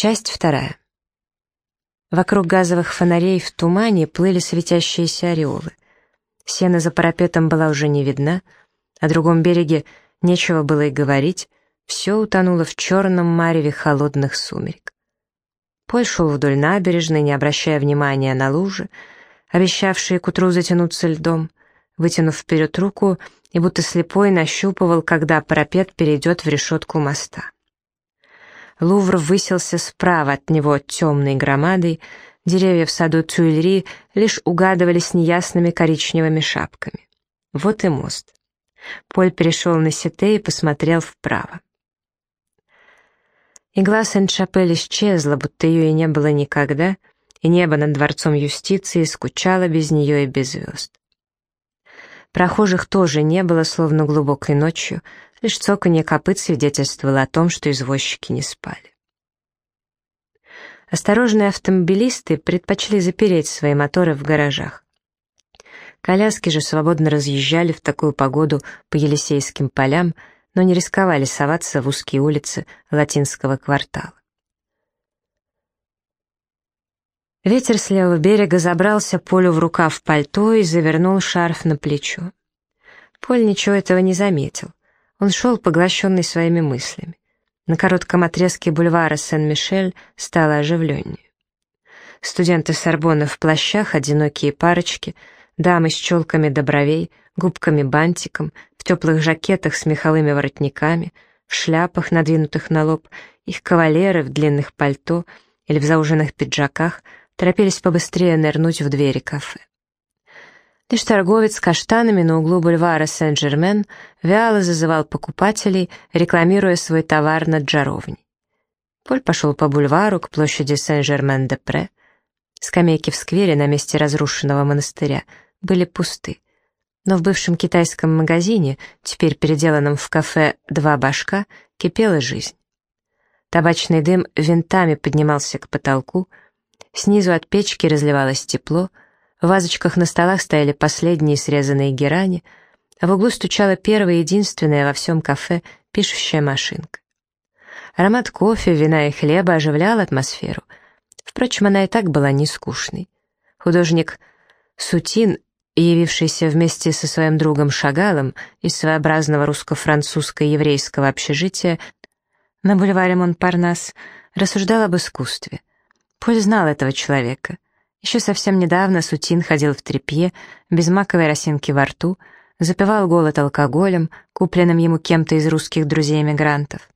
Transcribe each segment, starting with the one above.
Часть вторая. Вокруг газовых фонарей в тумане плыли светящиеся ореолы. Сена за парапетом была уже не видна, о другом береге нечего было и говорить, все утонуло в черном мареве холодных сумерек. Поль шел вдоль набережной, не обращая внимания на лужи, обещавшие к утру затянуться льдом, вытянув вперед руку и будто слепой нащупывал, когда парапет перейдет в решетку моста. Лувр высился справа от него темной громадой, деревья в саду Тюильри лишь угадывались неясными коричневыми шапками. Вот и мост. Поль перешел на сете и посмотрел вправо. Игла Сент-Шапель исчезла, будто ее и не было никогда, и небо над дворцом юстиции скучало без нее и без звезд. Прохожих тоже не было, словно глубокой ночью, лишь цоканье копыт свидетельствовало о том, что извозчики не спали. Осторожные автомобилисты предпочли запереть свои моторы в гаражах. Коляски же свободно разъезжали в такую погоду по Елисейским полям, но не рисковали соваться в узкие улицы латинского квартала. Ветер с левого берега забрался Полю в рукав пальто и завернул шарф на плечо. Поль ничего этого не заметил. Он шел, поглощенный своими мыслями. На коротком отрезке бульвара Сен-Мишель стало оживленнее. Студенты Сорбонны в плащах, одинокие парочки, дамы с челками до бровей, губками-бантиком, в теплых жакетах с меховыми воротниками, в шляпах, надвинутых на лоб, их кавалеры в длинных пальто или в зауженных пиджаках торопились побыстрее нырнуть в двери кафе. Лишь торговец с каштанами на углу бульвара Сен-Жермен вяло зазывал покупателей, рекламируя свой товар над жаровней. Поль пошел по бульвару к площади Сен-Жермен-де-Пре. Скамейки в сквере на месте разрушенного монастыря были пусты. Но в бывшем китайском магазине, теперь переделанном в кафе «Два башка», кипела жизнь. Табачный дым винтами поднимался к потолку, снизу от печки разливалось тепло — в вазочках на столах стояли последние срезанные герани, а в углу стучала первая единственная во всем кафе пишущая машинка. Аромат кофе, вина и хлеба оживлял атмосферу. Впрочем, она и так была не скучной. Художник Сутин, явившийся вместе со своим другом Шагалом из своеобразного русско-французско-еврейского общежития на бульваре Монпарнас, рассуждал об искусстве. Поль знал этого человека — еще совсем недавно Сутин ходил в тряпье, без маковой росинки во рту, запивал голод алкоголем, купленным ему кем-то из русских друзей-эмигрантов.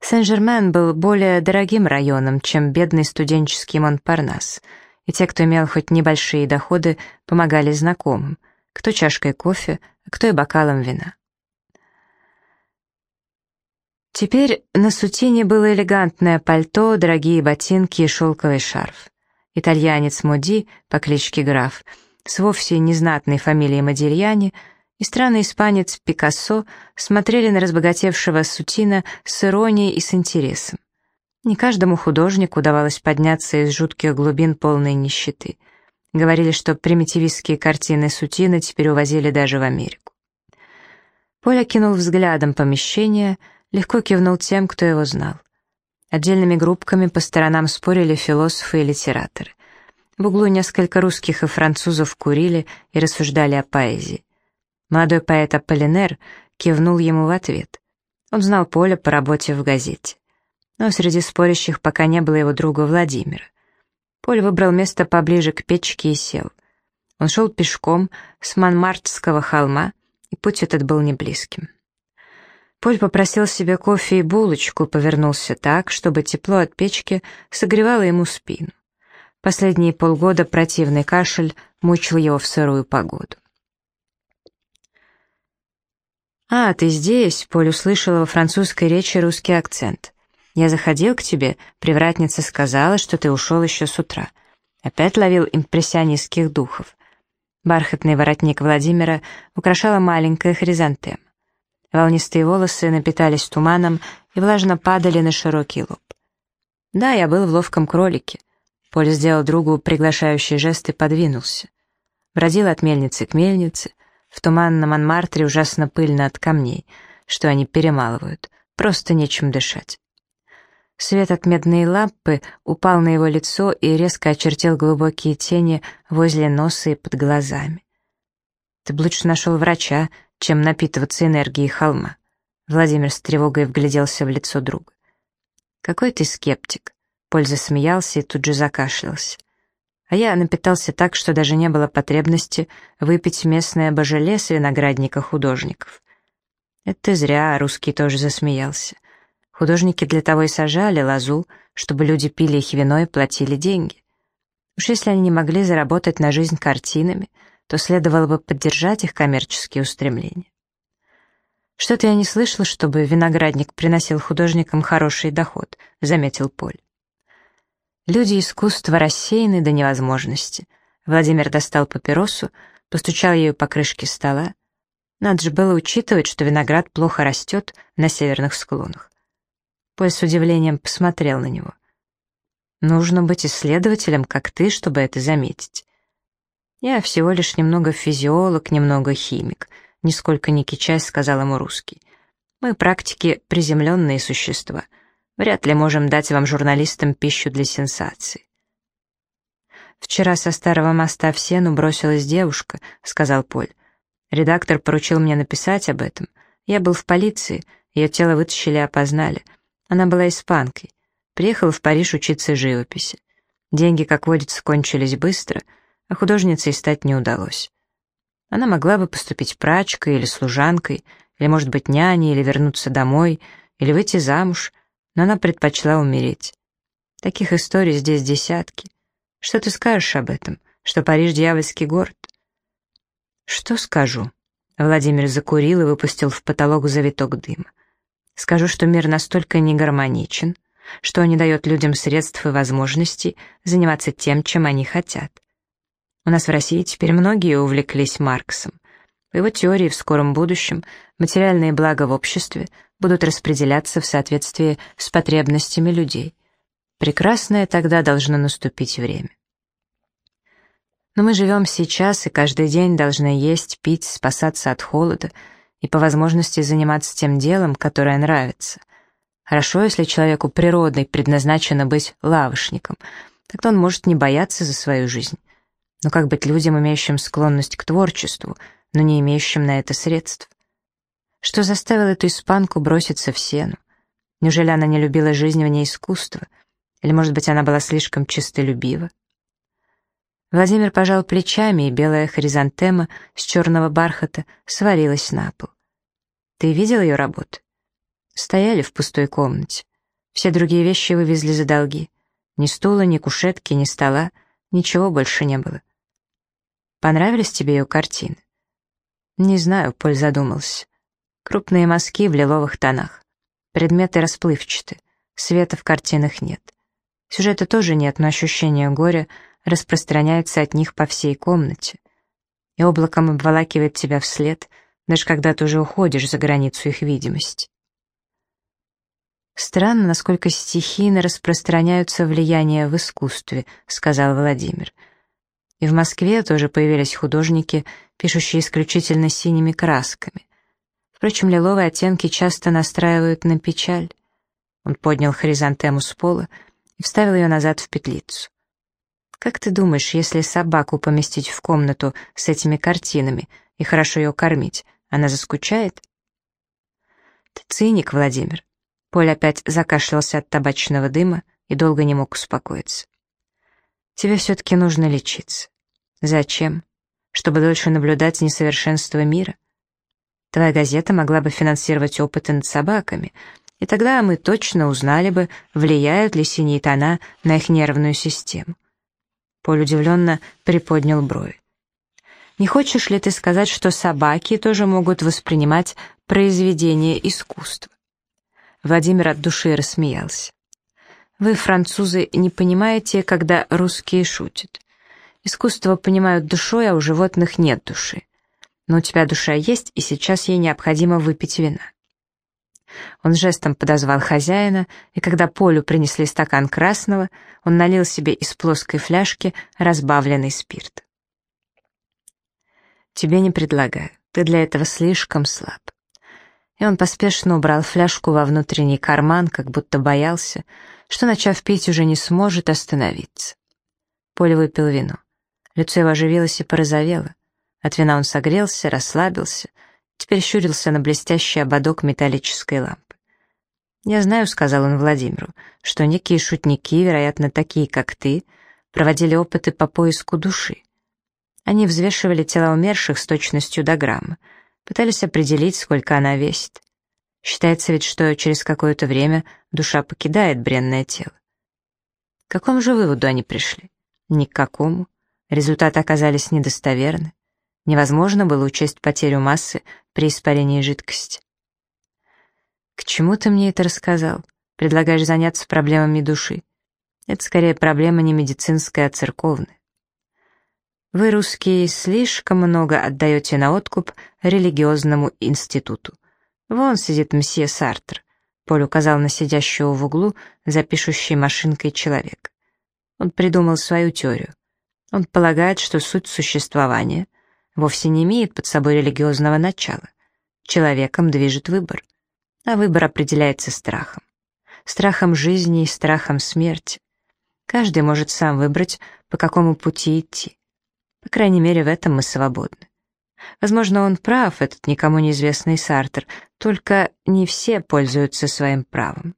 Сен-Жермен был более дорогим районом, чем бедный студенческий Монпарнас, и те, кто имел хоть небольшие доходы, помогали знакомым, кто чашкой кофе, кто и бокалом вина. Теперь на Сутине было элегантное пальто, дорогие ботинки и шелковый шарф итальянец Моди по кличке Граф, с вовсе незнатной фамилией Модильяни, и странный испанец Пикассо смотрели на разбогатевшего Сутина с иронией и с интересом. Не каждому художнику удавалось подняться из жутких глубин полной нищеты. Говорили, что примитивистские картины Сутина теперь увозили даже в Америку. Поля кинул взглядом помещение, легко кивнул тем, кто его знал. Отдельными группками по сторонам спорили философы и литераторы. В углу несколько русских и французов курили и рассуждали о поэзии. Молодой поэт Аполлинер кивнул ему в ответ. Он знал Поля по работе в газете. Но среди спорящих пока не было его друга Владимира. Поль выбрал место поближе к печке и сел. Он шел пешком с Монмартского холма, и путь этот был неблизким. Поль попросил себе кофе и булочку, повернулся так, чтобы тепло от печки согревало ему спину. Последние полгода противный кашель мучил его в сырую погоду. «А, ты здесь?» — Поль услышала во французской речи русский акцент. «Я заходил к тебе, привратница сказала, что ты ушел еще с утра. Опять ловил импрессионистских духов». Бархатный воротник Владимира украшала маленькая хризантема. Волнистые волосы напитались туманом и влажно падали на широкий лоб. Да, я был в ловком кролике. Поль сделал другу приглашающий жест и подвинулся. Бродил от мельницы к мельнице. В туманном Анмартре ужасно пыльно от камней, что они перемалывают. Просто нечем дышать. Свет от медной лампы упал на его лицо и резко очертил глубокие тени возле носа и под глазами. «Ты бы лучше нашел врача, чем напитываться энергией холма». Владимир с тревогой вгляделся в лицо друга. «Какой ты скептик!» Поль засмеялся и тут же закашлялся. А я напитался так, что даже не было потребности выпить местное божеле с виноградника художников. Это зря, русский тоже засмеялся. Художники для того и сажали лозу, чтобы люди пили их вино и платили деньги. Уж если они не могли заработать на жизнь картинами, то следовало бы поддержать их коммерческие устремления. «Что-то я не слышал, чтобы виноградник приносил художникам хороший доход», — заметил Поль. Люди искусства рассеяны до невозможности. Владимир достал папиросу, постучал ею по крышке стола. Надо же было учитывать, что виноград плохо растет на северных склонах. Поль с удивлением посмотрел на него. «Нужно быть исследователем, как ты, чтобы это заметить. Я всего лишь немного физиолог, немного химик», — нисколько не кичась сказал ему русский. «Мы практики приземленные существа». Вряд ли можем дать вам, журналистам, пищу для сенсации. «Вчера со старого моста в сену бросилась девушка», — сказал Поль. «Редактор поручил мне написать об этом. Я был в полиции, ее тело вытащили и опознали. Она была испанкой. Приехала в Париж учиться живописи. Деньги, как водится, кончились быстро, а художницей стать не удалось. Она могла бы поступить прачкой или служанкой, или, может быть, няней, или вернуться домой, или выйти замуж, но она предпочла умереть. Таких историй здесь десятки. Что ты скажешь об этом? Что Париж — дьявольский город? Что скажу? Владимир закурил и выпустил в потолок завиток дыма. Скажу, что мир настолько негармоничен, что не дает людям средств и возможностей заниматься тем, чем они хотят. У нас в России теперь многие увлеклись Марксом. По его теории в скором будущем материальные блага в обществе будут распределяться в соответствии с потребностями людей. Прекрасное тогда должно наступить время. Но мы живем сейчас и каждый день должны есть, пить, спасаться от холода и по возможности заниматься тем делом, которое нравится. Хорошо, если человеку природной предназначено быть лавочником, тогда он может не бояться за свою жизнь. Но как быть людям, имеющим склонность к творчеству, но не имеющим на это средств? Что заставило эту испанку броситься в сену? Неужели она не любила жизнь вне искусства? Или, может быть, она была слишком чистолюбива? Владимир пожал плечами, и белая хризантема с черного бархата свалилась на пол. «Ты видел ее работу?» Стояли в пустой комнате. Все другие вещи вывезли за долги. Ни стула, ни кушетки, ни стола, ничего больше не было. Понравились тебе ее картины? Не знаю, Поль задумался. Крупные мазки в лиловых тонах. Предметы расплывчаты. Света в картинах нет. Сюжета тоже нет, но ощущение горя распространяется от них по всей комнате. И облаком обволакивает тебя вслед, даже когда ты уже уходишь за границу их видимости. «Странно, насколько стихийно распространяются влияния в искусстве», — сказал Владимир. «И в Москве тоже появились художники, пишущие исключительно синими красками. Впрочем, лиловые оттенки часто настраивают на печаль. Он поднял хризантему с пола и вставил ее назад в петлицу. «Как ты думаешь, если собаку поместить в комнату с этими картинами и хорошо ее кормить, она заскучает?» «Ты циник, Владимир». Поль опять закашлялся от табачного дыма и долго не мог успокоиться. «Тебе все-таки нужно лечиться. Зачем? Чтобы дольше наблюдать несовершенство мира?» Твоя газета могла бы финансировать опыты над собаками, и тогда мы точно узнали бы, влияют ли синие тона на их нервную систему. Поль удивленно приподнял брови. «Не хочешь ли ты сказать, что собаки тоже могут воспринимать произведение искусства?» Владимир от души рассмеялся. «Вы, французы, не понимаете, когда русские шутят. Искусство понимают душой, а у животных нет души но у тебя душа есть, и сейчас ей необходимо выпить вина». Он жестом подозвал хозяина, и когда Полю принесли стакан красного, он налил себе из плоской фляжки разбавленный спирт. «Тебе не предлагаю, ты для этого слишком слаб». И он поспешно убрал фляжку во внутренний карман, как будто боялся, что, начав пить, уже не сможет остановиться. Поля выпил вино. Лицо его оживилось и порозовело. От вина он согрелся, расслабился, теперь щурился на блестящий ободок металлической лампы. «Я знаю», — сказал он Владимиру, — «что некие шутники, вероятно, такие, как ты, проводили опыты по поиску души. Они взвешивали тела умерших с точностью до грамма, пытались определить, сколько она весит. Считается ведь, что через какое-то время душа покидает бренное тело. К какому же выводу они пришли? Ни к какому. Результаты оказались недостоверны. Невозможно было учесть потерю массы при испарении жидкости. «К чему ты мне это рассказал? Предлагаешь заняться проблемами души? Это скорее проблема не медицинская, а церковная. Вы, русские, слишком много отдаете на откуп религиозному институту. Вон сидит мсье Сартр. Поль указал на сидящего в углу за пишущей машинкой человек. Он придумал свою теорию. Он полагает, что суть существования вовсе не имеет под собой религиозного начала. Человеком движет выбор, а выбор определяется страхом. Страхом жизни и страхом смерти. Каждый может сам выбрать, по какому пути идти. По крайней мере, в этом мы свободны. Возможно, он прав, этот никому неизвестный Сартер, только не все пользуются своим правом.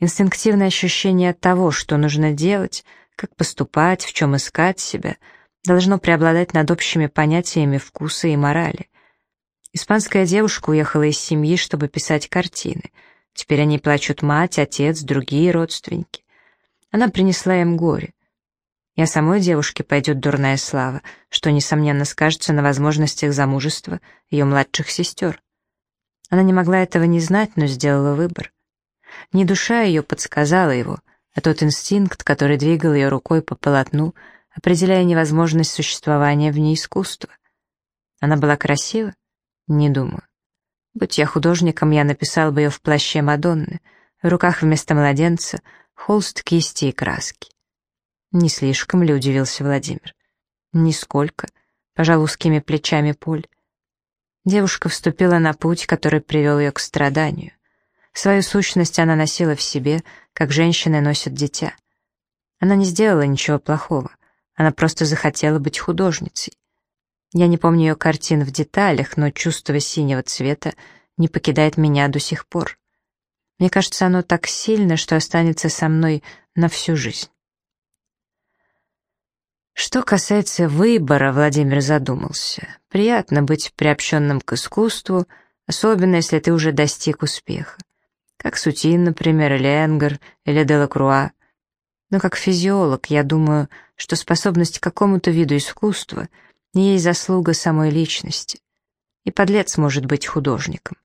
Инстинктивное ощущение того, что нужно делать, как поступать, в чем искать себя, должно преобладать над общими понятиями вкуса и морали. Испанская девушка уехала из семьи, чтобы писать картины. Теперь они плачут мать, отец, другие родственники. Она принесла им горе. И о самой девушке пойдет дурная слава, что, несомненно, скажется на возможностях замужества ее младших сестер. Она не могла этого не знать, но сделала выбор. Не душа ее подсказала его, а тот инстинкт, который двигал ее рукой по полотну, определяя невозможность существования вне искусства. Она была красива? Не думаю. Будь я художником, я написал бы ее в плаще Мадонны, в руках вместо младенца холст, кисти и краски. «Не слишком ли?» — удивился Владимир. «Нисколько», — пожал узкими плечами Поль. Девушка вступила на путь, который привел ее к страданию. Свою сущность она носила в себе, как женщины носят дитя. Она не сделала ничего плохого, она просто захотела быть художницей. Я не помню ее картин в деталях, но чувство синего цвета не покидает меня до сих пор. Мне кажется, оно так сильно, что останется со мной на всю жизнь. Что касается выбора, Владимир задумался. Приятно быть приобщенным к искусству, особенно если ты уже достиг успеха. Как Сутин, например, или Энгер, или Делакруа. Но как физиолог я думаю, что способность к какому-то виду искусства не есть заслуга самой личности. И подлец может быть художником.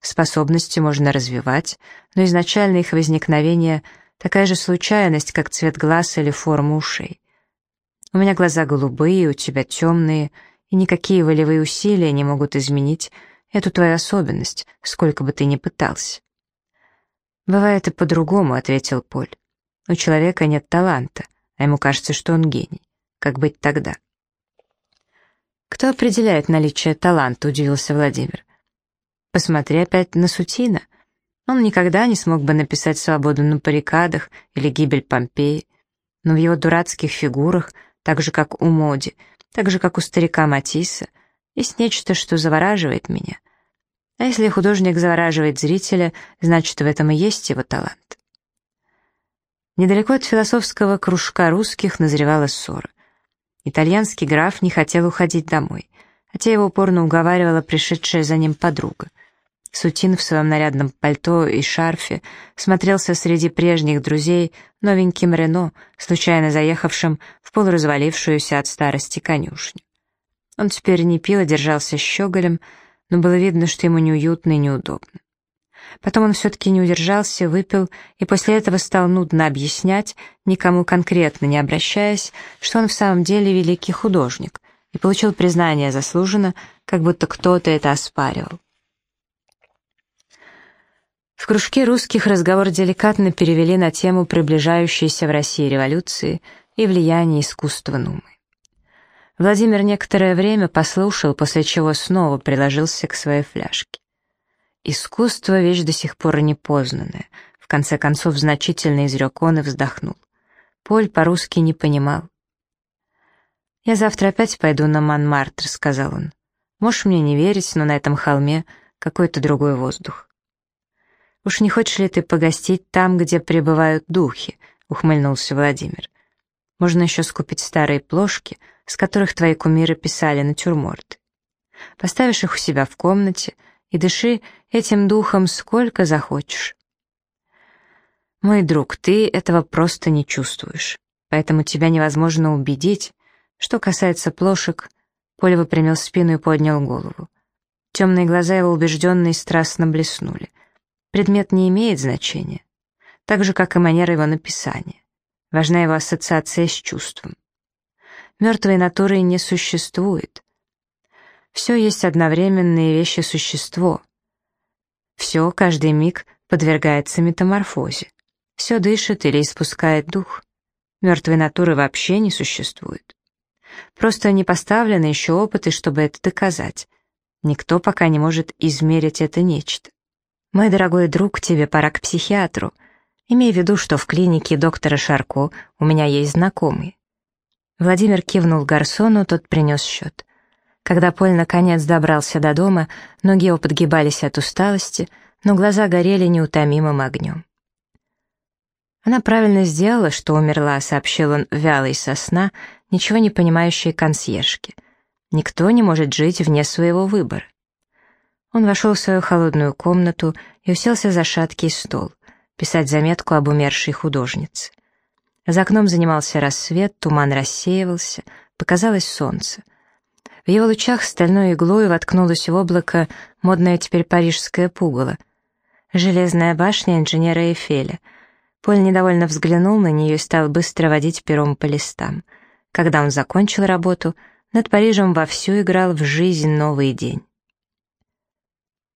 Способности можно развивать, но изначально их возникновение — такая же случайность, как цвет глаз или форма ушей. У меня глаза голубые, у тебя темные, и никакие волевые усилия не могут изменить эту твою особенность, сколько бы ты ни пытался. «Бывает и по-другому», — ответил Поль. «У человека нет таланта, а ему кажется, что он гений. Как быть тогда?» «Кто определяет наличие таланта?» — удивился Владимир. «Посмотри опять на Сутина. Он никогда не смог бы написать «Свободу на баррикадах» или «Гибель Помпеи», но в его дурацких фигурах — так же, как у Моди, так же, как у старика Матисса, есть нечто, что завораживает меня. А если художник завораживает зрителя, значит, в этом и есть его талант. Недалеко от философского кружка русских назревала ссора. Итальянский граф не хотел уходить домой, хотя его упорно уговаривала пришедшая за ним подруга. Сутин в своем нарядном пальто и шарфе смотрелся среди прежних друзей новеньким Рено, случайно заехавшим в полуразвалившуюся от старости конюшню. Он теперь не пил, а держался щеголем, но было видно, что ему неуютно и неудобно. Потом он все-таки не удержался, выпил, и после этого стал нудно объяснять, никому конкретно не обращаясь, что он в самом деле великий художник, и получил признание заслуженно, как будто кто-то это оспаривал. В кружке русских разговор деликатно перевели на тему приближающейся в России революции и влияния искусства Нумы. Владимир некоторое время послушал, после чего снова приложился к своей фляжке. Искусство — вещь до сих пор непознанная, в конце концов, значительно изрек он и вздохнул. Поль по-русски не понимал. «Я завтра опять пойду на Монмартр», — сказал он. «Можешь мне не верить, но на этом холме какой-то другой воздух». «Уж не хочешь ли ты погостить там, где пребывают духи?» — ухмыльнулся Владимир. «Можно еще скупить старые плошки, с которых твои кумиры писали натюрморты. Поставишь их у себя в комнате и дыши этим духом сколько захочешь. Мой друг, ты этого просто не чувствуешь, поэтому тебя невозможно убедить. Что касается плошек, Поль выпрямил спину и поднял голову. Темные глаза его убежденно и страстно блеснули. Предмет не имеет значения, так же, как и манера его написания. Важна его ассоциация с чувством. Мертвой натуры не существует. Все есть одновременное вещи-существо. Все, каждый миг подвергается метаморфозе. Все дышит или испускает дух. Мертвой натуры вообще не существует. Просто не поставлены еще опыты, чтобы это доказать. Никто пока не может измерить это нечто. Мой дорогой друг, тебе пора к психиатру. Имей в виду, что в клинике доктора Шарко у меня есть знакомый. Владимир кивнул гарсону, тот принес счет. Когда Поль наконец добрался до дома, ноги его подгибались от усталости, но глаза горели неутомимым огнем. Она правильно сделала, что умерла, сообщил он вялой со сна, ничего не понимающей консьержке. Никто не может жить вне своего выбора. Он вошел в свою холодную комнату и уселся за шаткий стол, писать заметку об умершей художнице. За окном занимался рассвет, туман рассеивался, показалось солнце. В его лучах стальной иглой воткнулось в облако модное теперь парижское пугало. Железная башня инженера Эйфеля — Поль недовольно взглянул на нее и стал быстро водить пером по листам. Когда он закончил работу, над Парижем вовсю играл в жизнь новый день.